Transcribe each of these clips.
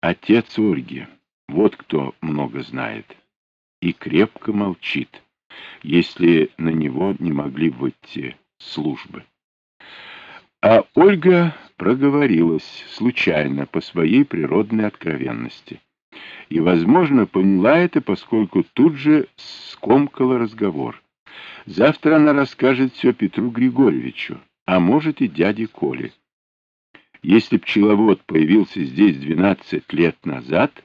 Отец Ольги. Вот кто много знает. И крепко молчит, если на него не могли выйти службы. А Ольга проговорилась случайно по своей природной откровенности. И, возможно, поняла это, поскольку тут же скомкала разговор. Завтра она расскажет все Петру Григорьевичу, а может и дяде Коле. Если пчеловод появился здесь 12 лет назад,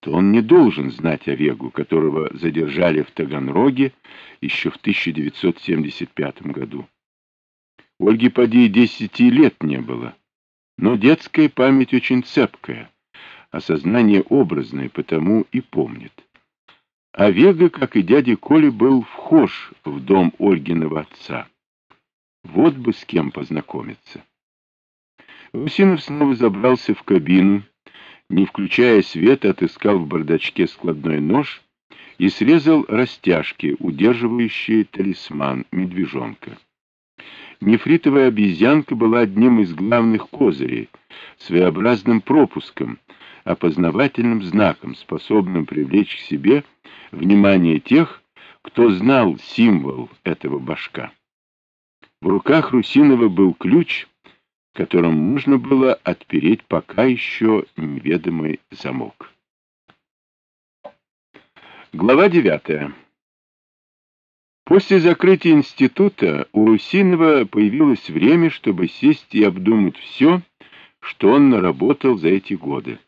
то он не должен знать о Вегу, которого задержали в Таганроге еще в 1975 году. Ольге поди десяти лет не было, но детская память очень цепкая, а сознание образное, потому и помнит. А Вега, как и дядя Коля, был вхож в дом Ольгиного отца. Вот бы с кем познакомиться. Русинов снова забрался в кабину, не включая света, отыскал в бардачке складной нож и срезал растяжки, удерживающие талисман медвежонка. Нефритовая обезьянка была одним из главных козырей, своеобразным пропуском, опознавательным знаком, способным привлечь к себе внимание тех, кто знал символ этого башка. В руках Русинова был ключ, которым можно было отпереть пока еще неведомый замок. Глава девятая. После закрытия института у Русинова появилось время, чтобы сесть и обдумать все, что он наработал за эти годы,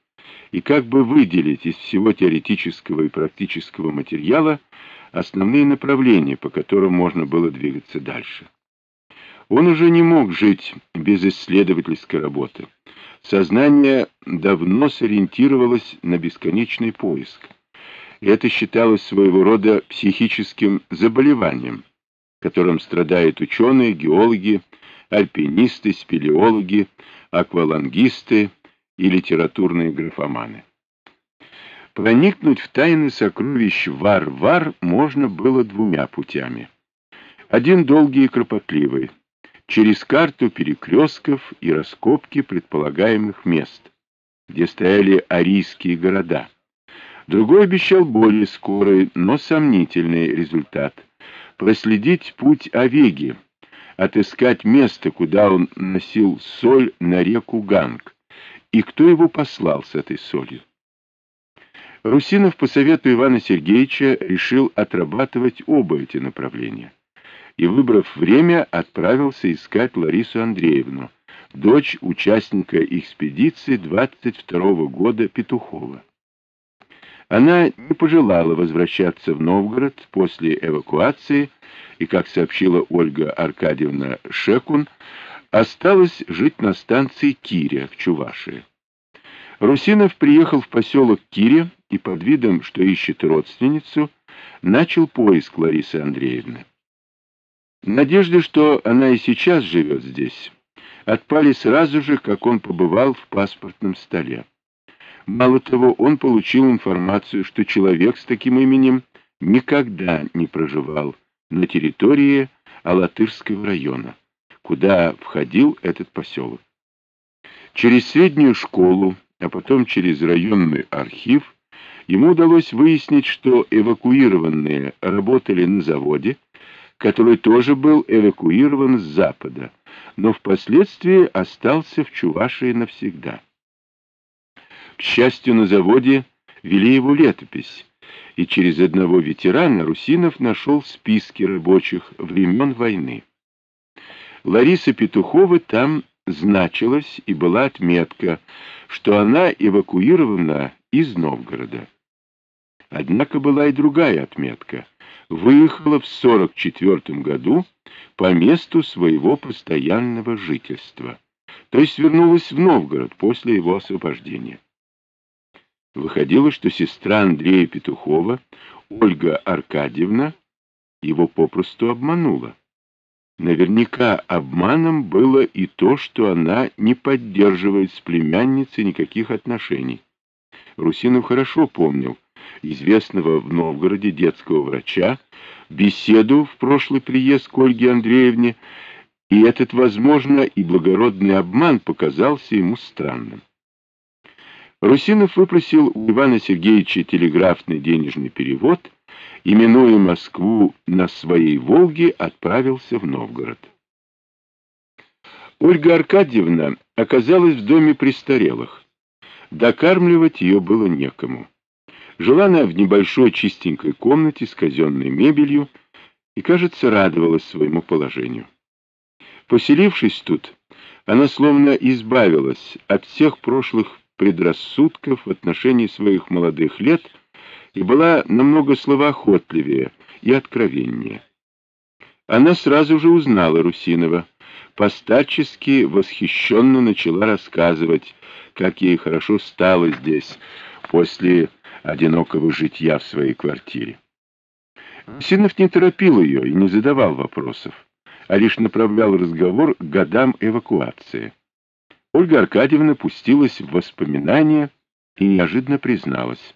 и как бы выделить из всего теоретического и практического материала основные направления, по которым можно было двигаться дальше. Он уже не мог жить без исследовательской работы. Сознание давно сориентировалось на бесконечный поиск. Это считалось своего рода психическим заболеванием, которым страдают ученые, геологи, альпинисты, спелеологи, аквалангисты и литературные графоманы. Проникнуть в тайны сокровищ Вар-Вар можно было двумя путями. Один долгий и кропотливый — через карту перекрестков и раскопки предполагаемых мест, где стояли арийские города. Другой обещал более скорый, но сомнительный результат — проследить путь Овеги, отыскать место, куда он носил соль на реку Ганг, и кто его послал с этой солью. Русинов по совету Ивана Сергеевича решил отрабатывать оба эти направления и, выбрав время, отправился искать Ларису Андреевну, дочь участника экспедиции 22 года Петухова. Она не пожелала возвращаться в Новгород после эвакуации и, как сообщила Ольга Аркадьевна Шекун, осталась жить на станции Киря в Чувашии. Русинов приехал в поселок Кире и под видом, что ищет родственницу, начал поиск Ларисы Андреевны. Надежды, что она и сейчас живет здесь, отпали сразу же, как он побывал в паспортном столе. Мало того, он получил информацию, что человек с таким именем никогда не проживал на территории Алатырского района, куда входил этот поселок. Через среднюю школу, а потом через районный архив, ему удалось выяснить, что эвакуированные работали на заводе, который тоже был эвакуирован с запада, но впоследствии остался в Чувашии навсегда. К счастью, на заводе вели его летопись, и через одного ветерана Русинов нашел списки рабочих времен войны. Лариса Петухова там значилась и была отметка, что она эвакуирована из Новгорода. Однако была и другая отметка — выехала в 44 году по месту своего постоянного жительства, то есть вернулась в Новгород после его освобождения. Выходило, что сестра Андрея Петухова, Ольга Аркадьевна, его попросту обманула. Наверняка обманом было и то, что она не поддерживает с племянницей никаких отношений. Русинов хорошо помнил, известного в Новгороде детского врача, беседу в прошлый приезд к Ольге Андреевне, и этот, возможно, и благородный обман показался ему странным. Русинов выпросил у Ивана Сергеевича телеграфный денежный перевод и, минуя Москву на своей «Волге», отправился в Новгород. Ольга Аркадьевна оказалась в доме престарелых. Докармливать ее было некому. Жила она в небольшой чистенькой комнате с казенной мебелью и, кажется, радовалась своему положению. Поселившись тут, она словно избавилась от всех прошлых предрассудков в отношении своих молодых лет и была намного словоохотливее и откровеннее. Она сразу же узнала Русинова, постарчески восхищенно начала рассказывать, как ей хорошо стало здесь после одинокого житья в своей квартире. Русинов не торопил ее и не задавал вопросов, а лишь направлял разговор к годам эвакуации. Ольга Аркадьевна пустилась в воспоминания и неожиданно призналась.